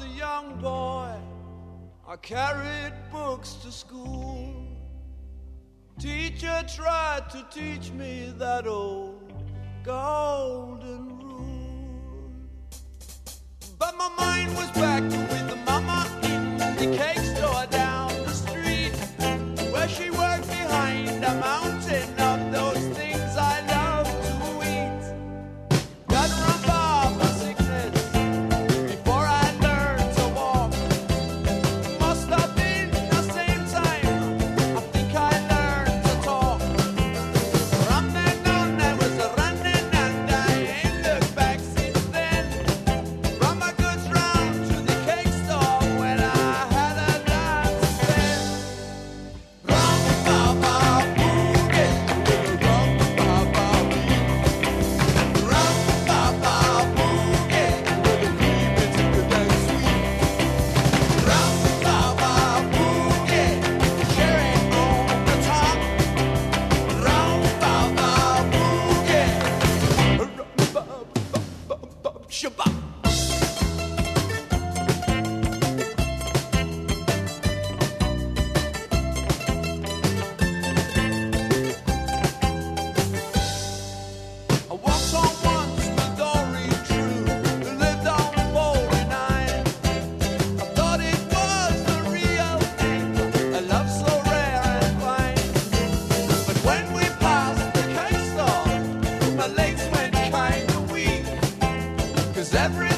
a young boy, I carried books to school. Teacher tried to teach me that old golden rule. But my mind Shabbat. everything.